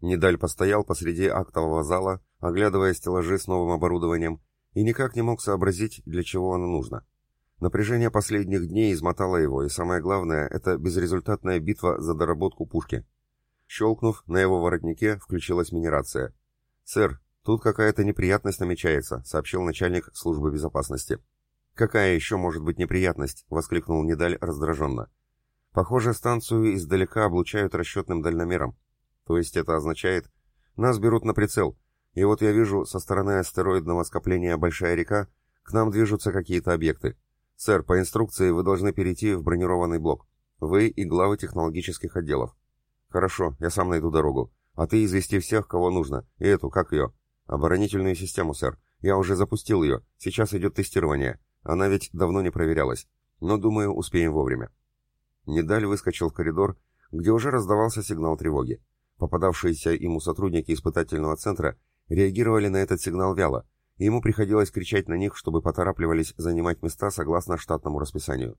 Недаль постоял посреди актового зала, оглядывая стеллажи с новым оборудованием, и никак не мог сообразить, для чего оно нужно. Напряжение последних дней измотало его, и самое главное, это безрезультатная битва за доработку пушки. Щелкнув, на его воротнике включилась минерация. «Сэр, тут какая-то неприятность намечается», — сообщил начальник службы безопасности. «Какая еще может быть неприятность?» — воскликнул Недаль раздраженно. «Похоже, станцию издалека облучают расчетным дальномером. То есть это означает, нас берут на прицел, и вот я вижу со стороны астероидного скопления Большая река к нам движутся какие-то объекты. Сэр, по инструкции вы должны перейти в бронированный блок. Вы и главы технологических отделов. Хорошо, я сам найду дорогу. А ты извести всех, кого нужно. И эту, как ее? Оборонительную систему, сэр. Я уже запустил ее. Сейчас идет тестирование. Она ведь давно не проверялась. Но, думаю, успеем вовремя. Недаль выскочил в коридор, где уже раздавался сигнал тревоги. Попадавшиеся ему сотрудники испытательного центра реагировали на этот сигнал вяло, и ему приходилось кричать на них, чтобы поторапливались занимать места согласно штатному расписанию.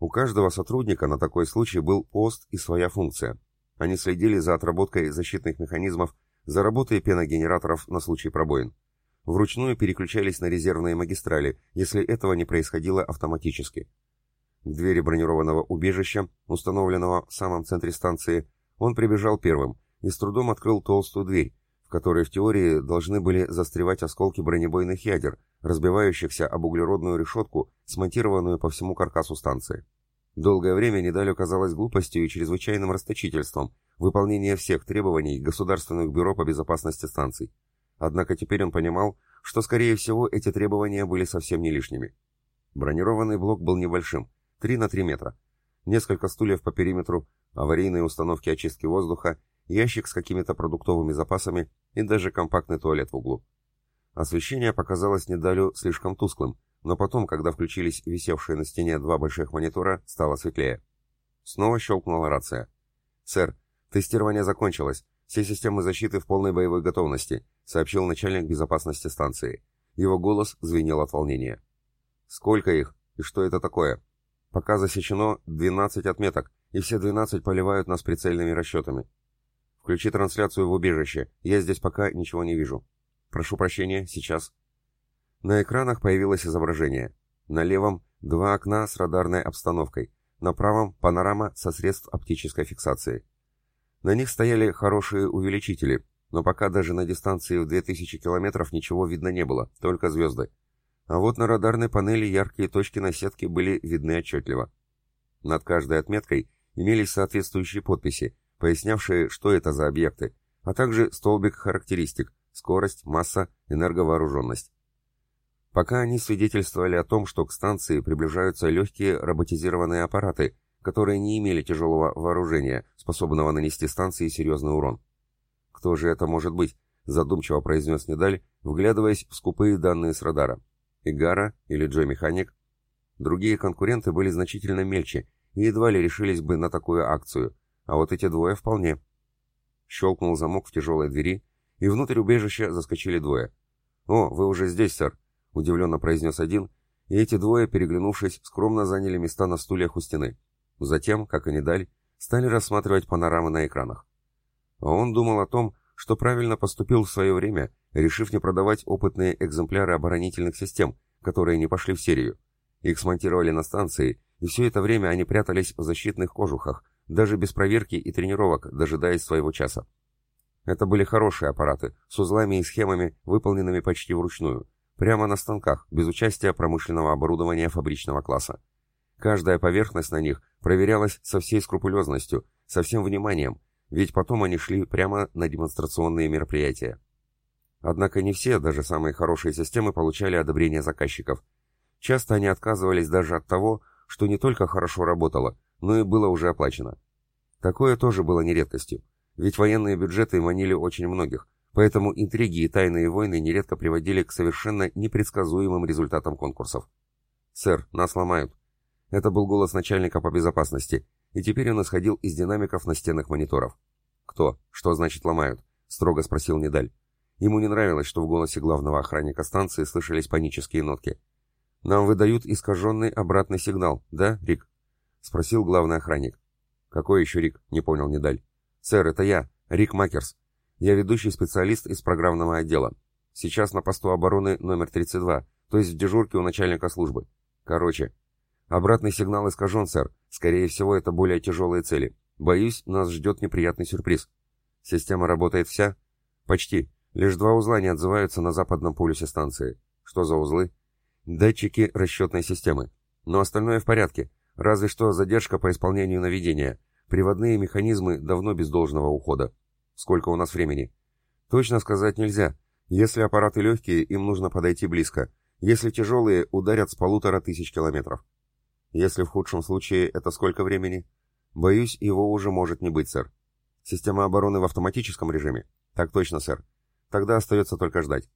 У каждого сотрудника на такой случай был пост и своя функция. Они следили за отработкой защитных механизмов, за работой пеногенераторов на случай пробоин. Вручную переключались на резервные магистрали, если этого не происходило автоматически. К двери бронированного убежища, установленного в самом центре станции, он прибежал первым и с трудом открыл толстую дверь, в которой в теории должны были застревать осколки бронебойных ядер, разбивающихся об углеродную решетку, смонтированную по всему каркасу станции. Долгое время Недалю казалось глупостью и чрезвычайным расточительством выполнение всех требований Государственных бюро по безопасности станций. Однако теперь он понимал, что, скорее всего, эти требования были совсем не лишними. Бронированный блок был небольшим, 3 на 3 метра. Несколько стульев по периметру, аварийные установки очистки воздуха, ящик с какими-то продуктовыми запасами и даже компактный туалет в углу. Освещение показалось Недалю слишком тусклым, но потом, когда включились висевшие на стене два больших монитора, стало светлее. Снова щелкнула рация. «Сэр, тестирование закончилось. Все системы защиты в полной боевой готовности», сообщил начальник безопасности станции. Его голос звенел от волнения. «Сколько их? И что это такое?» «Пока засечено 12 отметок, и все 12 поливают нас прицельными расчетами. Включи трансляцию в убежище, я здесь пока ничего не вижу. Прошу прощения, сейчас. На экранах появилось изображение. На левом два окна с радарной обстановкой, на правом панорама со средств оптической фиксации. На них стояли хорошие увеличители, но пока даже на дистанции в 2000 километров ничего видно не было, только звезды. А вот на радарной панели яркие точки на сетке были видны отчетливо. Над каждой отметкой имелись соответствующие подписи, пояснявшие, что это за объекты, а также столбик характеристик, скорость, масса, энерговооруженность. Пока они свидетельствовали о том, что к станции приближаются легкие роботизированные аппараты, которые не имели тяжелого вооружения, способного нанести станции серьезный урон. «Кто же это может быть?» – задумчиво произнес Недаль, вглядываясь в скупые данные с радара. «Игара или Джой Механик?» Другие конкуренты были значительно мельче и едва ли решились бы на такую акцию, а вот эти двое вполне. Щелкнул замок в тяжелой двери, и внутрь убежища заскочили двое. «О, вы уже здесь, сэр!» — удивленно произнес один, и эти двое, переглянувшись, скромно заняли места на стульях у стены. Затем, как и не дали, стали рассматривать панорамы на экранах. А он думал о том, что правильно поступил в свое время, решив не продавать опытные экземпляры оборонительных систем, которые не пошли в серию. Их смонтировали на станции и все это время они прятались в защитных кожухах, даже без проверки и тренировок, дожидаясь своего часа. Это были хорошие аппараты, с узлами и схемами, выполненными почти вручную, прямо на станках, без участия промышленного оборудования фабричного класса. Каждая поверхность на них проверялась со всей скрупулезностью, со всем вниманием, ведь потом они шли прямо на демонстрационные мероприятия. Однако не все, даже самые хорошие системы, получали одобрение заказчиков. Часто они отказывались даже от того, что не только хорошо работало, но и было уже оплачено. Такое тоже было не редкостью, ведь военные бюджеты манили очень многих, поэтому интриги и тайные войны нередко приводили к совершенно непредсказуемым результатам конкурсов. «Сэр, нас ломают». Это был голос начальника по безопасности, и теперь он исходил из динамиков настенных мониторов. «Кто? Что значит ломают?» — строго спросил Недаль. Ему не нравилось, что в голосе главного охранника станции слышались панические нотки. «Нам выдают искаженный обратный сигнал, да, Рик?» — спросил главный охранник. «Какой еще Рик?» — не понял Недаль. «Сэр, это я, Рик Макерс. Я ведущий специалист из программного отдела. Сейчас на посту обороны номер 32, то есть в дежурке у начальника службы. Короче, обратный сигнал искажен, сэр. Скорее всего, это более тяжелые цели. Боюсь, нас ждет неприятный сюрприз. Система работает вся? Почти. Лишь два узла не отзываются на западном полюсе станции. Что за узлы? Датчики расчетной системы. Но остальное в порядке. Разве что задержка по исполнению наведения. Приводные механизмы давно без должного ухода. Сколько у нас времени? Точно сказать нельзя. Если аппараты легкие, им нужно подойти близко. Если тяжелые, ударят с полутора тысяч километров. Если в худшем случае, это сколько времени? Боюсь, его уже может не быть, сэр. Система обороны в автоматическом режиме? Так точно, сэр. Тогда остается только ждать.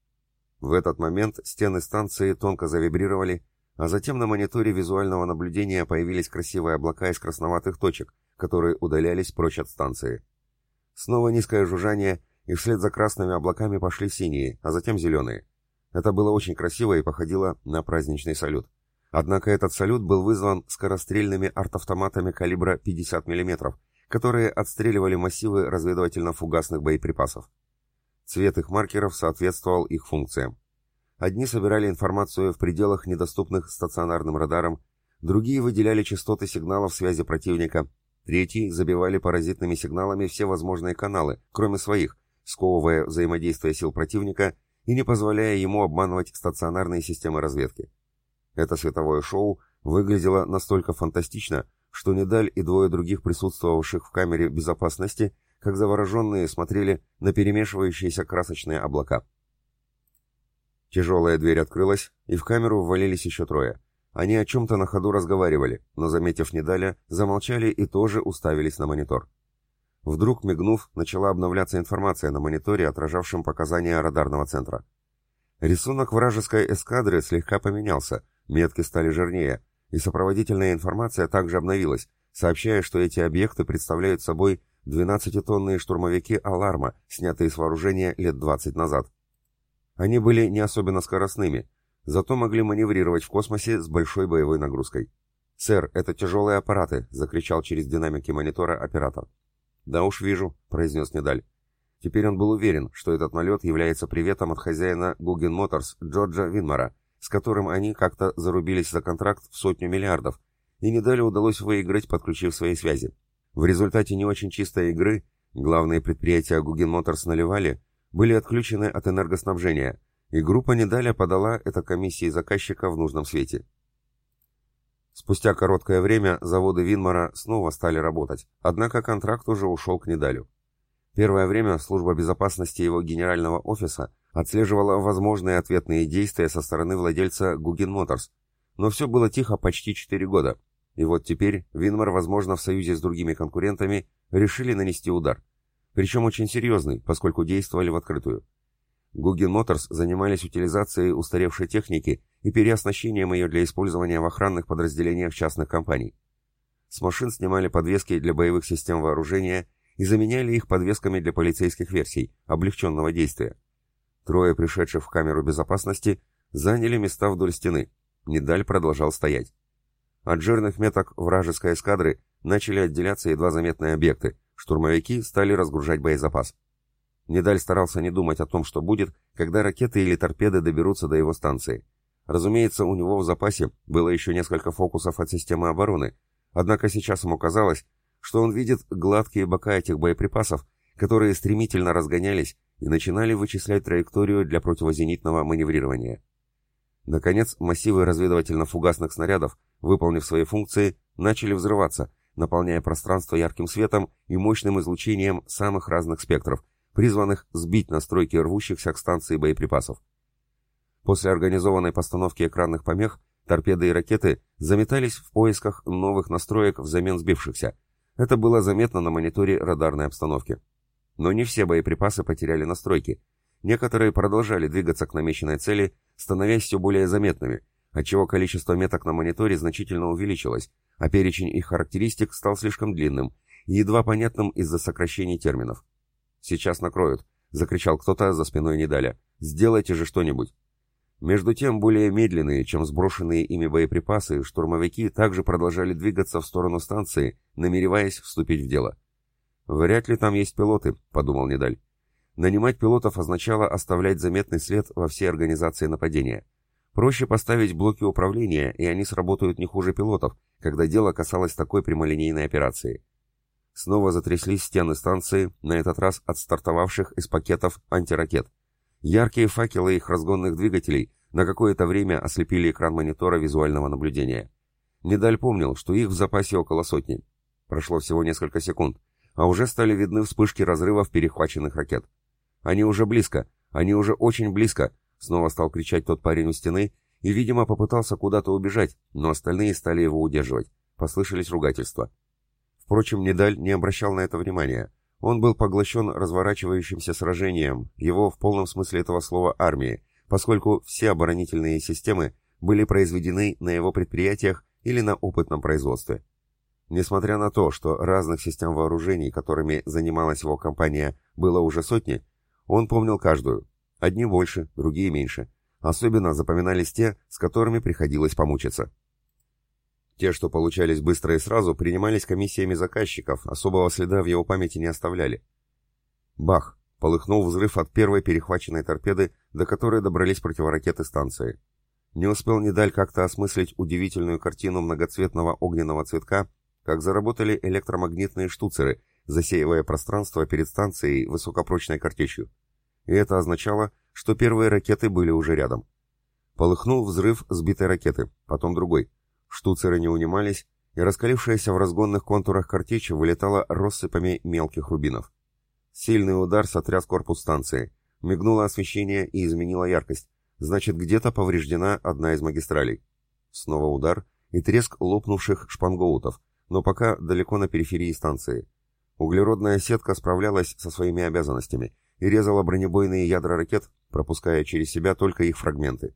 В этот момент стены станции тонко завибрировали, а затем на мониторе визуального наблюдения появились красивые облака из красноватых точек, которые удалялись прочь от станции. Снова низкое жужжание, и вслед за красными облаками пошли синие, а затем зеленые. Это было очень красиво и походило на праздничный салют. Однако этот салют был вызван скорострельными артавтоматами калибра 50 мм, которые отстреливали массивы разведывательно-фугасных боеприпасов. Цвет их маркеров соответствовал их функциям. Одни собирали информацию в пределах, недоступных стационарным радарам, другие выделяли частоты сигналов связи противника, третьи забивали паразитными сигналами все возможные каналы, кроме своих, сковывая взаимодействие сил противника и не позволяя ему обманывать стационарные системы разведки. Это световое шоу выглядело настолько фантастично, что Недаль и двое других присутствовавших в камере безопасности, как завороженные, смотрели на перемешивающиеся красочные облака. Тяжелая дверь открылась, и в камеру ввалились еще трое. Они о чем-то на ходу разговаривали, но, заметив Недаля, замолчали и тоже уставились на монитор. Вдруг, мигнув, начала обновляться информация на мониторе, отражавшем показания радарного центра. Рисунок вражеской эскадры слегка поменялся, метки стали жирнее, и сопроводительная информация также обновилась, сообщая, что эти объекты представляют собой 12-тонные штурмовики «Аларма», снятые с вооружения лет 20 назад. Они были не особенно скоростными, зато могли маневрировать в космосе с большой боевой нагрузкой. «Сэр, это тяжелые аппараты!» — закричал через динамики монитора оператор. «Да уж вижу», — произнес Недаль. Теперь он был уверен, что этот налет является приветом от хозяина Гуген Моторс Джорджа Винмара, с которым они как-то зарубились за контракт в сотню миллиардов, и Недалю удалось выиграть, подключив свои связи. В результате не очень чистой игры главные предприятия Гуген Моторс наливали, были отключены от энергоснабжения, и группа Недаля подала это комиссии заказчика в нужном свете. Спустя короткое время заводы Винмара снова стали работать, однако контракт уже ушел к Недалю. Первое время служба безопасности его генерального офиса отслеживала возможные ответные действия со стороны владельца Гуген Моторс, но все было тихо почти 4 года, и вот теперь Винмар, возможно, в союзе с другими конкурентами, решили нанести удар. Причем очень серьезный, поскольку действовали в открытую. Гуген Моторс занимались утилизацией устаревшей техники и переоснащением ее для использования в охранных подразделениях частных компаний. С машин снимали подвески для боевых систем вооружения и заменяли их подвесками для полицейских версий, облегченного действия. Трое пришедших в камеру безопасности заняли места вдоль стены. Недаль продолжал стоять. От жирных меток вражеской эскадры начали отделяться едва заметные объекты. Штурмовики стали разгружать боезапас. Недаль старался не думать о том, что будет, когда ракеты или торпеды доберутся до его станции. Разумеется, у него в запасе было еще несколько фокусов от системы обороны, однако сейчас ему казалось, что он видит гладкие бока этих боеприпасов, которые стремительно разгонялись и начинали вычислять траекторию для противозенитного маневрирования. Наконец, массивы разведывательно-фугасных снарядов, выполнив свои функции, начали взрываться, наполняя пространство ярким светом и мощным излучением самых разных спектров, призванных сбить настройки рвущихся к станции боеприпасов. После организованной постановки экранных помех торпеды и ракеты заметались в поисках новых настроек взамен сбившихся. Это было заметно на мониторе радарной обстановки. Но не все боеприпасы потеряли настройки. Некоторые продолжали двигаться к намеченной цели, становясь все более заметными, отчего количество меток на мониторе значительно увеличилось, а перечень их характеристик стал слишком длинным и едва понятным из-за сокращений терминов. «Сейчас накроют», — закричал кто-то за спиной Недаля. «Сделайте же что-нибудь». Между тем, более медленные, чем сброшенные ими боеприпасы, штурмовики также продолжали двигаться в сторону станции, намереваясь вступить в дело. «Вряд ли там есть пилоты», — подумал Недаль. Нанимать пилотов означало оставлять заметный след во всей организации нападения. Проще поставить блоки управления, и они сработают не хуже пилотов, когда дело касалось такой прямолинейной операции. Снова затряслись стены станции, на этот раз от стартовавших из пакетов антиракет. Яркие факелы их разгонных двигателей на какое-то время ослепили экран монитора визуального наблюдения. Недаль помнил, что их в запасе около сотни. Прошло всего несколько секунд, а уже стали видны вспышки разрывов перехваченных ракет. «Они уже близко! Они уже очень близко!» Снова стал кричать тот парень у стены и, видимо, попытался куда-то убежать, но остальные стали его удерживать. Послышались ругательства. Впрочем, Недаль не обращал на это внимания. Он был поглощен разворачивающимся сражением, его в полном смысле этого слова армии, поскольку все оборонительные системы были произведены на его предприятиях или на опытном производстве. Несмотря на то, что разных систем вооружений, которыми занималась его компания, было уже сотни, он помнил каждую. Одни больше, другие меньше. Особенно запоминались те, с которыми приходилось помучиться. Те, что получались быстро и сразу, принимались комиссиями заказчиков, особого следа в его памяти не оставляли. Бах! Полыхнул взрыв от первой перехваченной торпеды, до которой добрались противоракеты станции. Не успел Недаль как-то осмыслить удивительную картину многоцветного огненного цветка, как заработали электромагнитные штуцеры, засеивая пространство перед станцией высокопрочной картечью. И это означало, что первые ракеты были уже рядом. Полыхнул взрыв сбитой ракеты, потом другой. Штуцеры не унимались, и раскалившаяся в разгонных контурах картечи вылетала россыпами мелких рубинов. Сильный удар сотряс корпус станции. Мигнуло освещение и изменило яркость. Значит, где-то повреждена одна из магистралей. Снова удар и треск лопнувших шпангоутов, но пока далеко на периферии станции. Углеродная сетка справлялась со своими обязанностями и резала бронебойные ядра ракет, пропуская через себя только их фрагменты.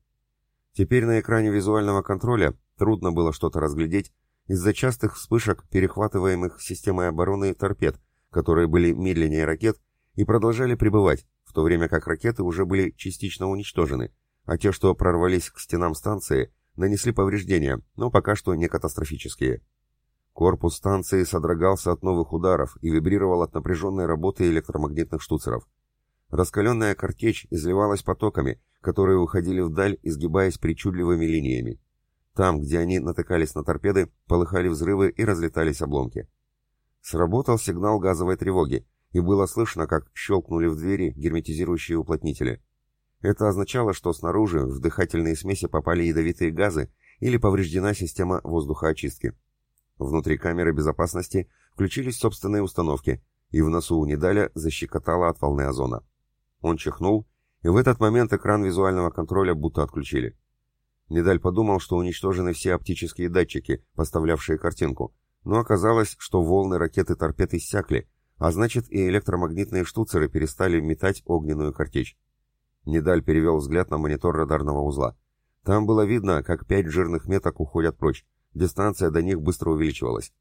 Теперь на экране визуального контроля трудно было что-то разглядеть из-за частых вспышек, перехватываемых системой обороны торпед, которые были медленнее ракет и продолжали пребывать, в то время как ракеты уже были частично уничтожены, а те, что прорвались к стенам станции, нанесли повреждения, но пока что не катастрофические. Корпус станции содрогался от новых ударов и вибрировал от напряженной работы электромагнитных штуцеров. Раскаленная картечь изливалась потоками, которые уходили вдаль, изгибаясь причудливыми линиями. Там, где они натыкались на торпеды, полыхали взрывы и разлетались обломки. Сработал сигнал газовой тревоги, и было слышно, как щелкнули в двери герметизирующие уплотнители. Это означало, что снаружи в дыхательные смеси попали ядовитые газы или повреждена система воздухоочистки. Внутри камеры безопасности включились собственные установки, и в носу у Недаля защекотало от волны озона. Он чихнул, и в этот момент экран визуального контроля будто отключили. Недаль подумал, что уничтожены все оптические датчики, поставлявшие картинку, но оказалось, что волны ракеты торпед иссякли, а значит и электромагнитные штуцеры перестали метать огненную картечь. Недаль перевел взгляд на монитор радарного узла. Там было видно, как пять жирных меток уходят прочь. Дистанция до них быстро увеличивалась.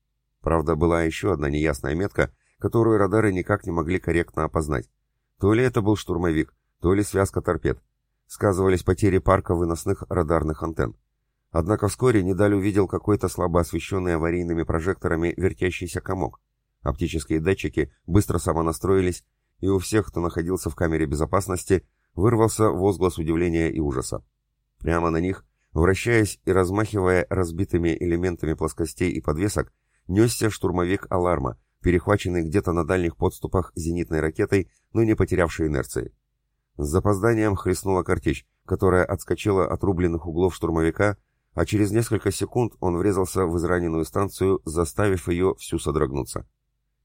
Правда, была еще одна неясная метка, которую радары никак не могли корректно опознать. То ли это был штурмовик, то ли связка торпед. Сказывались потери парка выносных радарных антенн. Однако вскоре Недаль увидел какой-то слабо освещенный аварийными прожекторами вертящийся комок. Оптические датчики быстро самонастроились, и у всех, кто находился в камере безопасности, вырвался возглас удивления и ужаса. Прямо на них, вращаясь и размахивая разбитыми элементами плоскостей и подвесок, несся штурмовик «Аларма», перехваченный где-то на дальних подступах зенитной ракетой, но не потерявший инерции. С запозданием хлестнула картечь, которая отскочила от рубленных углов штурмовика а через несколько секунд он врезался в израненную станцию, заставив ее всю содрогнуться.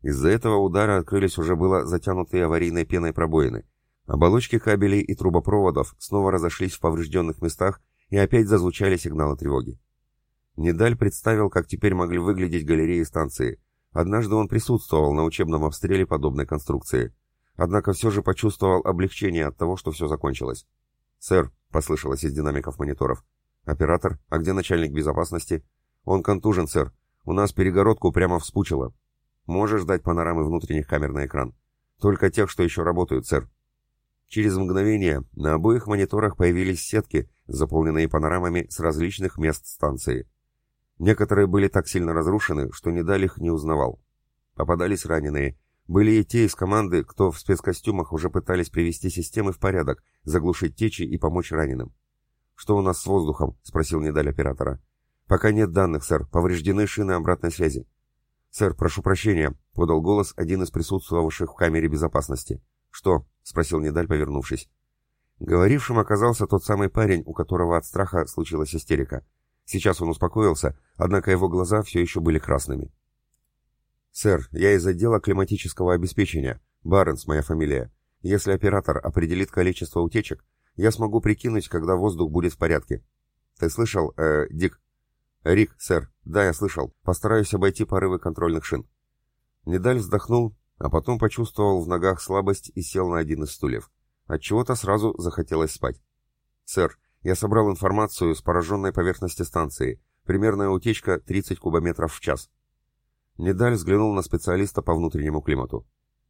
Из-за этого удара открылись уже было затянутые аварийной пеной пробоины. Оболочки кабелей и трубопроводов снова разошлись в поврежденных местах и опять зазвучали сигналы тревоги. Недаль представил, как теперь могли выглядеть галереи станции. Однажды он присутствовал на учебном обстреле подобной конструкции. Однако все же почувствовал облегчение от того, что все закончилось. «Сэр», — послышалось из динамиков мониторов, — «Оператор, а где начальник безопасности?» «Он контужен, сэр. У нас перегородку прямо вспучило. Можешь дать панорамы внутренних камер на экран?» «Только тех, что еще работают, сэр». Через мгновение на обоих мониторах появились сетки, заполненные панорамами с различных мест станции. Некоторые были так сильно разрушены, что Недаль их не узнавал. Попадались раненые, Были и те из команды, кто в спецкостюмах уже пытались привести системы в порядок, заглушить течи и помочь раненым. «Что у нас с воздухом?» — спросил Недаль оператора. «Пока нет данных, сэр. Повреждены шины обратной связи». «Сэр, прошу прощения», — подал голос один из присутствовавших в камере безопасности. «Что?» — спросил Недаль, повернувшись. Говорившим оказался тот самый парень, у которого от страха случилась истерика. Сейчас он успокоился, однако его глаза все еще были красными. «Сэр, я из отдела климатического обеспечения. Барнс моя фамилия. Если оператор определит количество утечек, я смогу прикинуть, когда воздух будет в порядке. Ты слышал, э, Дик?» «Рик, сэр. Да, я слышал. Постараюсь обойти порывы контрольных шин». Недаль вздохнул, а потом почувствовал в ногах слабость и сел на один из стульев. Отчего-то сразу захотелось спать. «Сэр, я собрал информацию с пораженной поверхности станции. Примерная утечка 30 кубометров в час». Недаль взглянул на специалиста по внутреннему климату.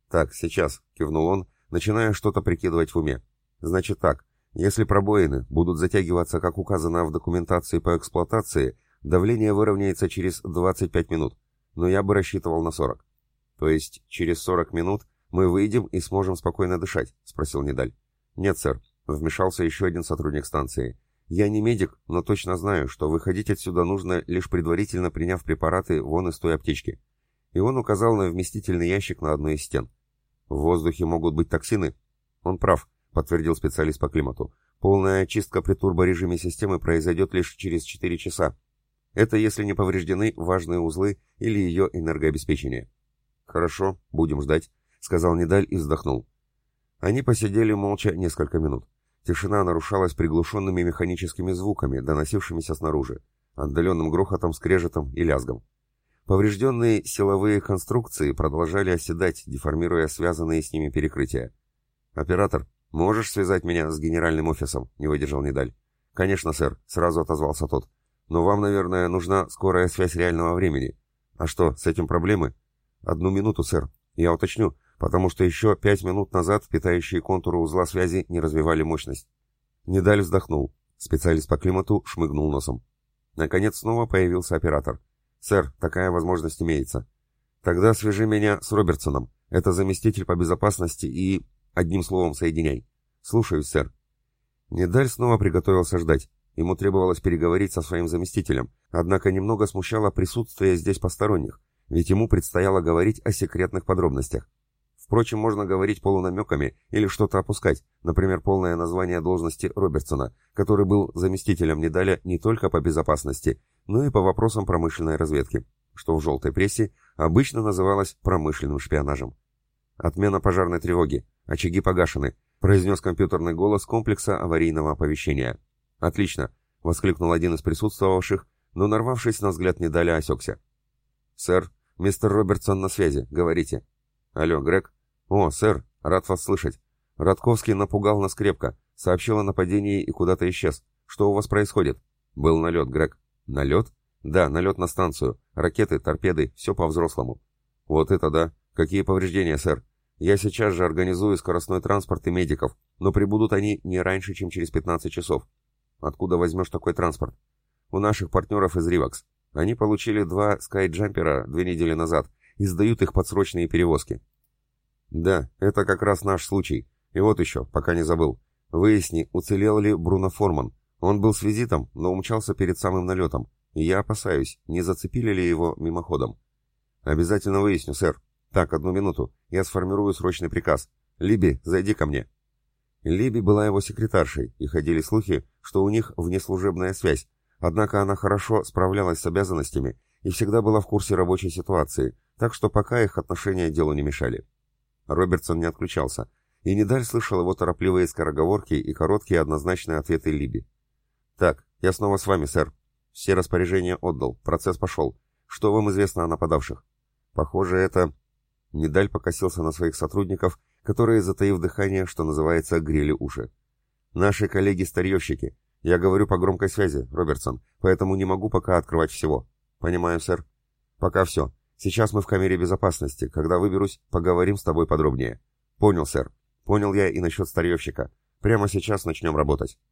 «Так, сейчас», — кивнул он, начиная что-то прикидывать в уме. «Значит так, если пробоины будут затягиваться, как указано в документации по эксплуатации, давление выровняется через 25 минут, но я бы рассчитывал на 40. То есть через 40 минут мы выйдем и сможем спокойно дышать?» — спросил Недаль. «Нет, сэр», — вмешался еще один сотрудник станции. «Я не медик, но точно знаю, что выходить отсюда нужно, лишь предварительно приняв препараты вон из той аптечки». И он указал на вместительный ящик на одной из стен. «В воздухе могут быть токсины?» «Он прав», — подтвердил специалист по климату. «Полная очистка при турборежиме системы произойдет лишь через 4 часа. Это если не повреждены важные узлы или ее энергообеспечение». «Хорошо, будем ждать», — сказал Недаль и вздохнул. Они посидели молча несколько минут. Тишина нарушалась приглушенными механическими звуками, доносившимися снаружи, отдаленным грохотом, скрежетом и лязгом. Поврежденные силовые конструкции продолжали оседать, деформируя связанные с ними перекрытия. «Оператор, можешь связать меня с генеральным офисом?» — не выдержал Недаль. «Конечно, сэр», — сразу отозвался тот. «Но вам, наверное, нужна скорая связь реального времени. А что, с этим проблемы?» «Одну минуту, сэр. Я уточню потому что еще пять минут назад питающие контуры узла связи не развивали мощность. Недаль вздохнул. Специалист по климату шмыгнул носом. Наконец снова появился оператор. «Сэр, такая возможность имеется. Тогда свяжи меня с Робертсоном. Это заместитель по безопасности и... Одним словом, соединяй. Слушаюсь, сэр». Недаль снова приготовился ждать. Ему требовалось переговорить со своим заместителем, однако немного смущало присутствие здесь посторонних, ведь ему предстояло говорить о секретных подробностях. Впрочем, можно говорить полунамеками или что-то опускать, например, полное название должности Робертсона, который был заместителем Недаля не только по безопасности, но и по вопросам промышленной разведки, что в желтой прессе обычно называлось промышленным шпионажем. «Отмена пожарной тревоги. Очаги погашены», — произнес компьютерный голос комплекса аварийного оповещения. «Отлично», — воскликнул один из присутствовавших, но, нарвавшись на взгляд Недаля, осекся. «Сэр, мистер Робертсон на связи. Говорите». «Алло, Грег?» «О, сэр, рад вас слышать. Радковский напугал нас крепко, сообщил о нападении и куда-то исчез. Что у вас происходит?» «Был налет, Грег». «Налет?» «Да, налет на станцию. Ракеты, торпеды, все по-взрослому». «Вот это да! Какие повреждения, сэр? Я сейчас же организую скоростной транспорт и медиков, но прибудут они не раньше, чем через 15 часов. Откуда возьмешь такой транспорт? У наших партнеров из Ривакс. Они получили два скайджампера две недели назад и сдают их под срочные перевозки. «Да, это как раз наш случай. И вот еще, пока не забыл. Выясни, уцелел ли Бруно Форман. Он был с визитом, но умчался перед самым налетом. И я опасаюсь, не зацепили ли его мимоходом. Обязательно выясню, сэр. Так, одну минуту. Я сформирую срочный приказ. Либи, зайди ко мне. Либи была его секретаршей, и ходили слухи, что у них внеслужебная связь. Однако она хорошо справлялась с обязанностями и всегда была в курсе рабочей ситуации, так что пока их отношения делу не мешали. Робертсон не отключался, и Недаль слышал его торопливые скороговорки и короткие однозначные ответы Либи. «Так, я снова с вами, сэр. Все распоряжения отдал, процесс пошел. Что вам известно о нападавших?» «Похоже, это...» Недаль покосился на своих сотрудников, которые, затаив дыхание, что называется, грели уши. «Наши коллеги-старьевщики. Я говорю по громкой связи, Робертсон, поэтому не могу пока открывать всего». «Понимаю, сэр». «Пока все. Сейчас мы в камере безопасности. Когда выберусь, поговорим с тобой подробнее. Понял, сэр. Понял я и насчет старьевщика. Прямо сейчас начнем работать.